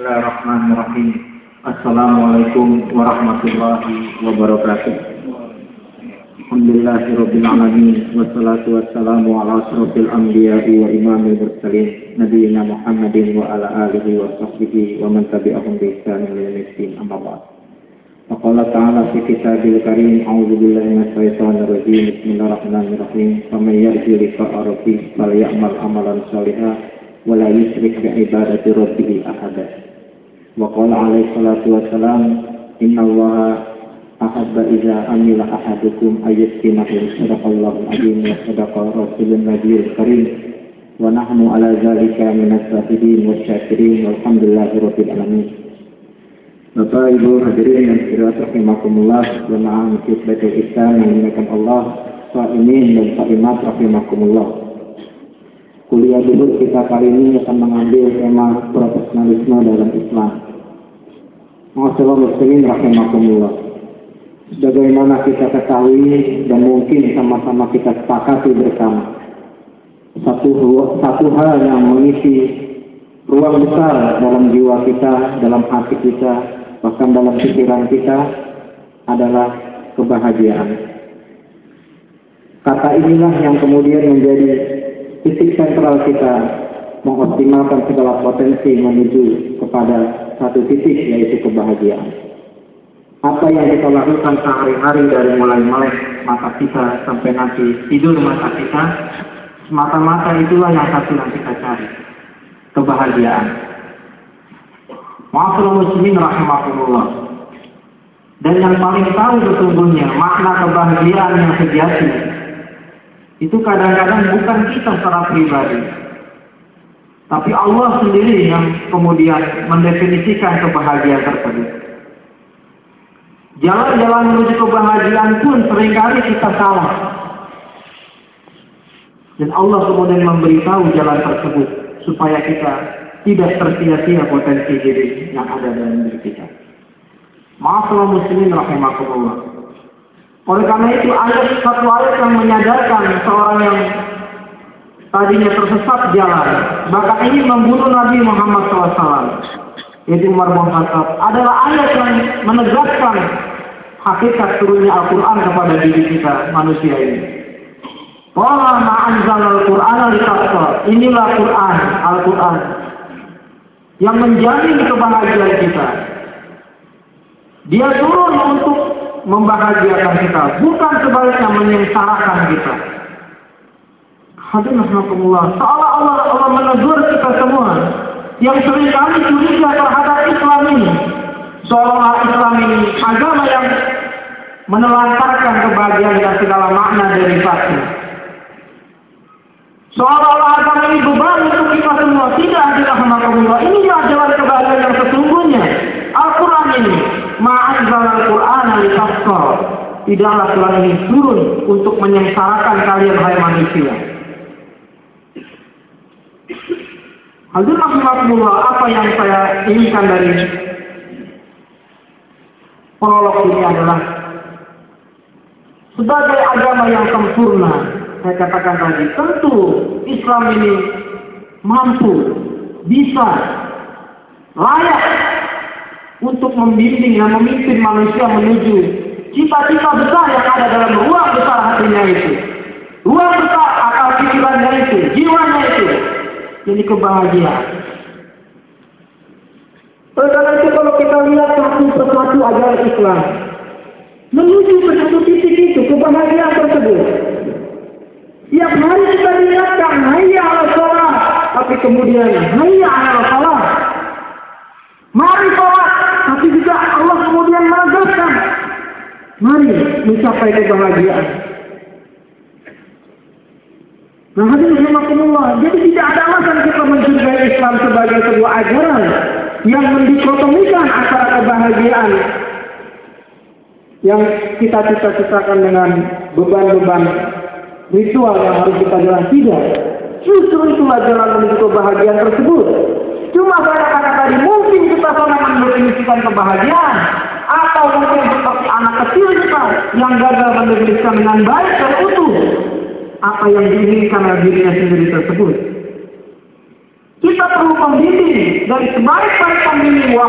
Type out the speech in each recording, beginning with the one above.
Bismillahirrahmanirrahim. Assalamualaikum warahmatullahi wabarakatuh. Alhamdulillahirabbil alamin wassalatu wassalamu ala asrofil anbiya'i wa imamil mursalin nabiyina Muhammadin wa ala alihi wa sahbihi wa man tabi'ahum bi ihsan ila yaumil amma ba'd. Faqala ta'ala fi kitabil karim a'udzu billahi minasy syaithanir rajim bismillahirrahmanirrahim faman yarju liqa'a rabbih falyamal amalan shalihan wa la yusyrik bi ibadati rabbih ahada. وقال عليه الصلاة والسلام إن الله أحب إذا عمل أحدكم أن يسكنه صدق الله العظيم وصدق رسول النبي الكريم ونحن على ذلك من الشاهدين والشاكرين والحمد لله رب العالمين Bapak Ibu hadirin yang dirahmati rahimakumullah jemaah Masjid Baitul Ihsan yang dimuliakan Allah, Sa'imin dan Sa'imat rahimakumullah. Kuliah dulu kita kali ini akan mengambil tema profesionalisme dalam Islam. Masyaallah muslimin rahimakumullah. Sebagaimana kita ketahui dan mungkin sama-sama kita sepakati bersama. Satu, satu hal yang mengisi ruang besar dalam jiwa kita, dalam hati kita, bahkan dalam pikiran kita adalah kebahagiaan. Kata inilah yang kemudian menjadi titik sentral kita mengoptimalkan segala potensi menuju kepada satu titik yaitu kebahagiaan. Apa yang kita lakukan sehari-hari dari mulai melek mata kita sampai nanti tidur mata kita, semata-mata itulah yang satu yang kita cari. Kebahagiaan. Maafullah muslimin rahimahullah. Dan yang paling tahu sesungguhnya makna kebahagiaan yang sejati itu kadang-kadang bukan kita secara pribadi, tapi Allah sendiri yang kemudian mendefinisikan kebahagiaan tersebut. Jalan-jalan menuju kebahagiaan pun sering kali kita salah. Dan Allah kemudian memberitahu jalan tersebut supaya kita tidak tersia-sia potensi diri yang ada dalam diri kita. Maaflah muslimin rahimakumullah. Oleh karena itu ayat satu ayat yang menyadarkan seorang yang tadinya tersesat jalan, bahkan ini membunuh Nabi Muhammad SAW, yaitu Umar bin Khattab, adalah ayat yang menegaskan hakikat turunnya Al-Quran kepada diri kita, manusia ini. Wala ma'anzal Al-Quran al Inilah Quran, Al-Quran. Yang menjamin kebahagiaan kita. Dia turun untuk membahagiakan kita, bukan sebaliknya menyengsarakan kita. Hadirin rahimakumullah. Seolah Allah Allah menegur kita semua yang sering kali curiga terhadap Islam ini. Seolah Islam ini agama yang menelantarkan kebahagiaan dan segala makna dari satu. Seolah-olah agama ini beban untuk kita semua. Tidak hadirin rahimakumullah. Inilah jalan kebahagiaan yang sesungguhnya. Al-Quran ini. Ma'anzal Al-Quran al-Tafkar. Tidaklah Quran ini turun untuk menyengsarakan kalian hai manusia. Hadirin rahimakumullah, apa yang saya inginkan dari prolog ini adalah sebagai agama yang sempurna, saya katakan tadi, tentu Islam ini mampu, bisa, layak untuk membimbing dan memimpin manusia menuju cita-cita besar yang ada dalam ruang besar hatinya itu. Ruang besar akal pikirannya itu, jiwanya itu, ini kebahagiaan. Oleh karena itu kalau kita lihat satu persatu ajaran Islam, menuju ke satu titik itu, kebahagiaan tersebut. Tiap hari kita lihatkan, hayya ala sholat, tapi kemudian hayya ala sholat. Mari sholat, tapi juga Allah kemudian menegaskan, mari mencapai kebahagiaan. Nah hadirin rahimakumullah. Jadi tidak ada alasan kita mencintai Islam sebagai sebuah ajaran yang mendikotomikan antara kebahagiaan yang kita cita-citakan dengan beban-beban ritual yang harus kita jalan tidak. Justru itulah jalan menuju kebahagiaan tersebut. Cuma saya kata tadi mungkin kita sangat mendefinisikan kebahagiaan atau mungkin seperti anak kecil kita yang gagal mendefinisikan dengan baik dan utuh apa yang diinginkan oleh dirinya sendiri tersebut. Kita perlu pembimbing dari sebaik-baik pembimbing wa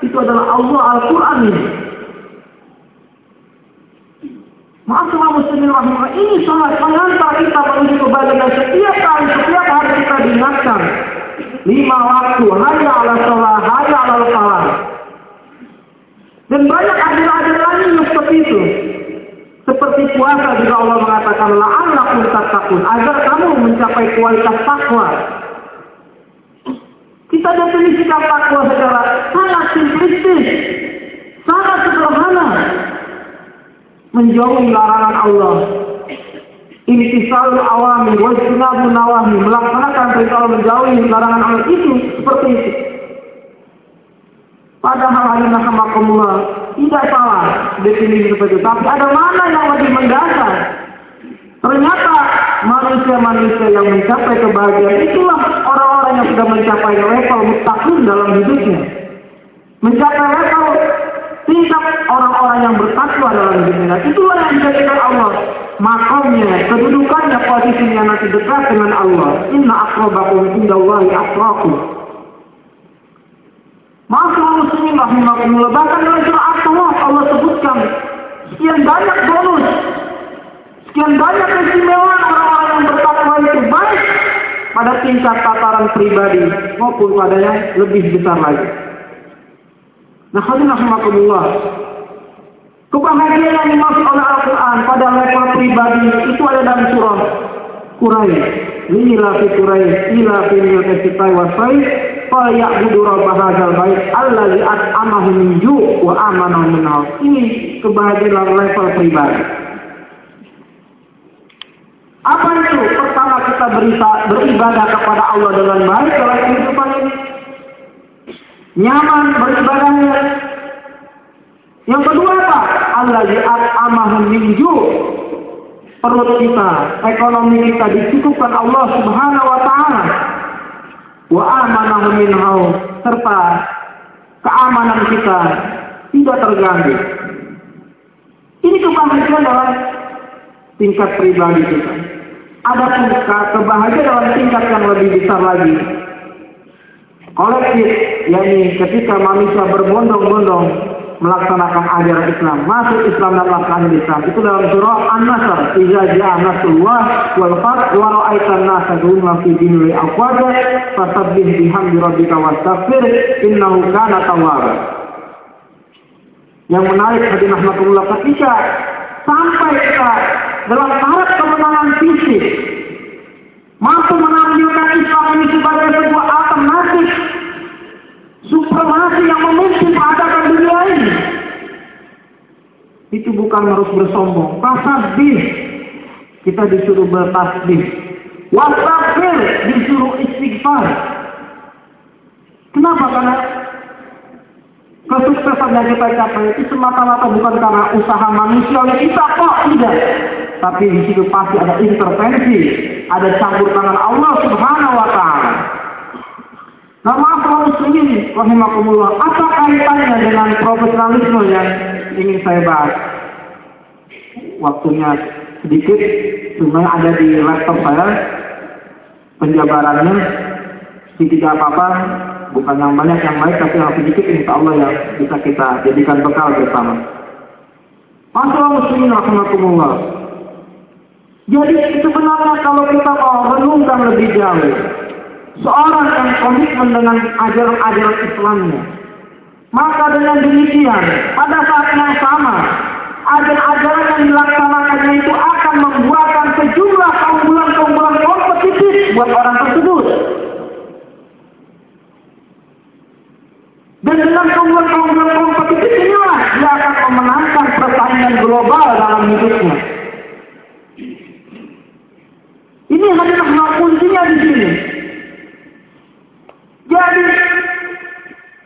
itu adalah Allah Al-Quran ini. Maaf sama muslimin rahimah, ini sangat mengantar kita menuju kebahagiaan setiap kali, setiap hari kita diingatkan. Lima waktu, hanya ala sholat, hanya ala salat. Dan banyak adil-adil lain seperti itu. Seperti puasa juga Allah mengatakan la'allakum tattaqun agar kamu mencapai kualitas takwa. Kita definisikan takwa secara sangat simplistis, sangat sederhana. Menjauhi larangan Allah. Ini kisah awami, wajibnabu nawahi, melaksanakan perintah menjauhi larangan Allah itu seperti itu. Padahal hal rahmakumullah tidak salah definisi seperti itu. Tapi ada mana yang lebih mendasar? Ternyata manusia-manusia yang mencapai kebahagiaan itulah orang-orang yang sudah mencapai level mutakun dalam hidupnya. Mencapai level tingkat orang-orang yang bertakwa dalam hidupnya. Itulah yang dijadikan Allah. Makamnya, kedudukannya, posisinya nanti dekat dengan Allah. Inna akrabakum indallahi akrakum. Maka muslimin rahimahumullah bahkan dalam surah At-Tawaf Allah sebutkan sekian banyak bonus, sekian banyak orang-orang yang bertakwa itu baik pada tingkat tataran pribadi maupun pada yang lebih besar lagi. Nah, rahimahumullah. Kebahagiaan yang dimaksud oleh Al-Quran pada level pribadi itu ada dalam surah Quraisy. Inilah fi Quraisy, ila fi milkasitai wasai, Fayabudu rabbah hadzal bait allazi at'amahu min ju' wa amanahu min Ini kebahagiaan level pribadi. Apa itu? Pertama kita berisa, beribadah kepada Allah dengan baik dalam kehidupan ini. Nyaman beribadahnya. Yang kedua apa? Allazi at'amahu min ju' perut kita, ekonomi kita dicukupkan Allah Subhanahu wa taala wa amanahu minhu serta keamanan kita tidak terganggu. Ini kebahagiaan dalam tingkat pribadi kita. Ada pun kebahagiaan dalam tingkat yang lebih besar lagi. Kolektif, yakni ketika manusia berbondong-bondong melaksanakan ajaran Islam, masuk Islam dan melaksanakan Islam. Itu dalam surah An-Nasr. Iza ja'a nasrullah wal fath wa ra'aitan nasa dhumma fi dinil afwaja fasabbih bihamdi rabbika wastaghfir innahu kana tawwaba. Yang menarik hadirin rahmatullah ketika sampai kita dalam tahap kemenangan fisik mampu mengambilkan Islam ini sebagai sebuah alternatif supremasi yang memimpin peradaban dunia ini. Itu bukan harus bersombong. Tasbih. Kita disuruh bertasbih. Wasabir disuruh istighfar. Kenapa? Karena kesuksesan yang kita capai itu semata-mata bukan karena usaha manusia yang kita kok tidak. Tapi di situ pasti ada intervensi, ada campur tangan Allah Subhanahu wa taala. Nah maaf muslimin, rahimakumullah. Apa kaitannya dengan profesionalisme yang ingin saya bahas? Waktunya sedikit, sebenarnya ada di laptop saya. Penjabarannya tidak apa-apa, bukan yang banyak yang baik, tapi yang sedikit insya Allah yang bisa kita jadikan bekal bersama. Masalah muslimin rahimakumullah. Jadi sebenarnya kalau kita mau renungkan lebih jauh, seorang yang komitmen dengan ajaran-ajaran Islamnya. Maka dengan demikian, pada saat yang sama, ajaran-ajaran yang dilaksanakannya itu akan membuatkan sejumlah keunggulan-keunggulan kompetitif buat orang tersebut. Dan dengan keunggulan-keunggulan kompetitif inilah dia akan memenangkan persaingan global dalam hidupnya. Ini hanya kuncinya di sini. Jadi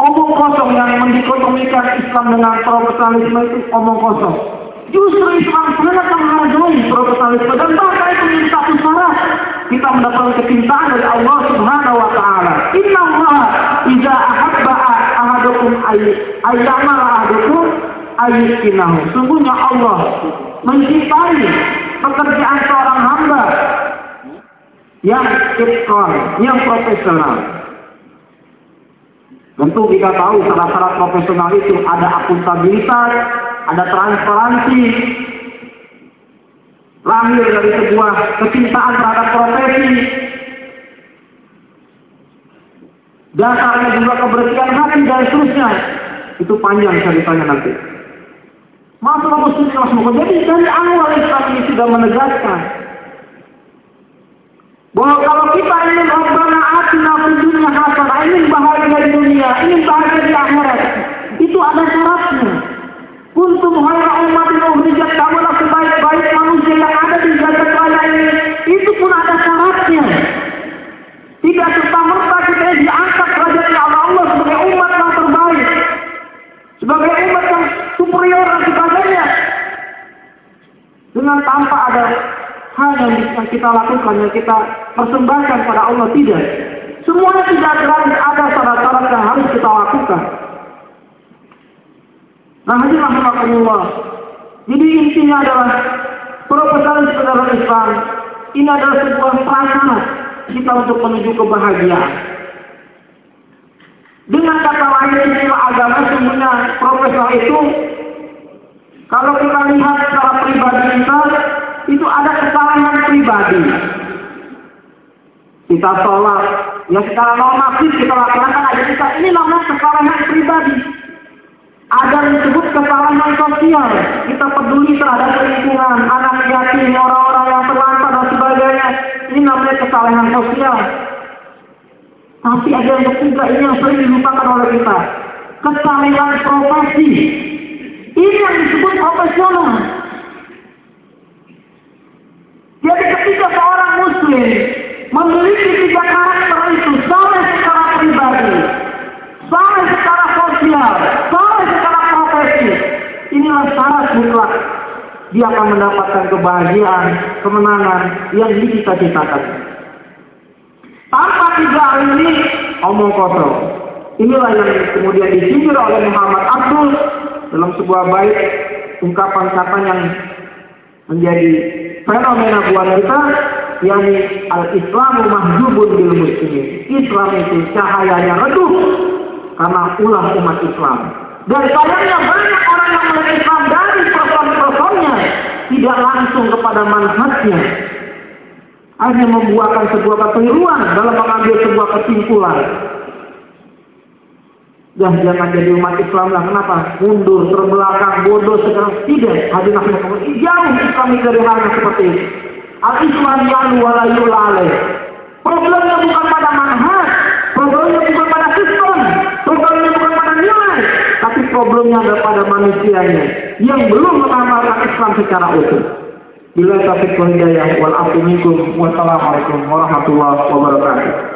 omong kosong yang Islam dengan profesionalisme itu omong kosong. Justru Islam sangat menghargai profesionalisme dan bahkan itu satu syarat kita mendapatkan kecintaan dari Allah Subhanahu wa taala. Inna Allah idza ahabba ahadukum ayyamal ahadukum ayyukinahu. Sungguhnya Allah mencintai pekerjaan seorang hamba yang itkon, yang profesional. Tentu kita tahu syarat-syarat profesional itu ada akuntabilitas, ada transparansi, lahir dari sebuah kecintaan terhadap profesi, dasarnya juga kebersihan hati dan seterusnya. Itu panjang ceritanya nanti. Masalah muslim semoga. Jadi dari awal Islam ini sudah menegaskan bahwa kalau kita ingin Rabbana atina fid dunya hasanah, ingin bahagia di dunia, ingin bahagia di akhirat, itu ada syaratnya. Kuntum khaira ummatin ukhrijat kamulah sebaik-baik manusia yang ada di jagat raya ini. Itu pun ada syaratnya. Tidak serta-merta kita diangkat kerajaan Allah Allah sebagai umat yang terbaik. Sebagai umat yang superior dan sebagainya. Dengan tanpa ada hal yang, kita lakukan, yang kita persembahkan pada Allah. Tidak. Semuanya tidak gratis. Ada syarat-syarat yang harus kita lakukan. Nah, ini rahmatullah. Jadi intinya adalah proposal saudara Islam ini adalah sebuah prasyarat kita untuk menuju kebahagiaan. Dengan kata lain istilah agama sebenarnya profesional itu kalau kita lihat secara pribadi kita itu ada kesalahan pribadi. Kita sholat, ya secara normatif kita lakukan aja kita ini namanya kesalahan pribadi. Ada yang disebut kesalahan sosial. Kita peduli terhadap lingkungan, anak yatim, orang-orang yang terlantar dan sebagainya. Ini namanya kesalahan sosial. Tapi ada yang ketiga ini yang sering dilupakan oleh kita. Kesalahan profesi. Ini yang disebut profesional. Jadi ketika seorang muslim memiliki tiga karakter itu, saleh secara pribadi, saleh secara sosial, saleh secara profesi, inilah syarat mutlak dia akan mendapatkan kebahagiaan, kemenangan yang dicita-citakan. Tanpa tiga ini, omong kosong. Inilah yang kemudian disindir oleh Muhammad Abdul dalam sebuah bait ungkapan kata yang menjadi fenomena buat kita yakni al-islamu mahjubun bil muslimin. Islam itu cahayanya redup karena ulah umat Islam. Dan sayangnya banyak orang yang melihat Islam dari persoalan-persoalannya tidak langsung kepada manfaatnya. Hanya membuahkan sebuah kekeliruan dalam mengambil sebuah kesimpulan. Ya jangan jadi umat Islam lah. Kenapa? Mundur, terbelakang, bodoh, sekarang. Tidak. Hadirin Islam dari hal yang seperti itu. Al-Islam yang walayu lalai. Problemnya bukan pada manhaj. Problemnya bukan pada sistem. Problemnya bukan pada nilai. Tapi problemnya ada pada manusianya. Yang belum mengamalkan Islam secara utuh. Bila taufiq wal hidayah wal. Wassalamualaikum warahmatullahi wabarakatuh.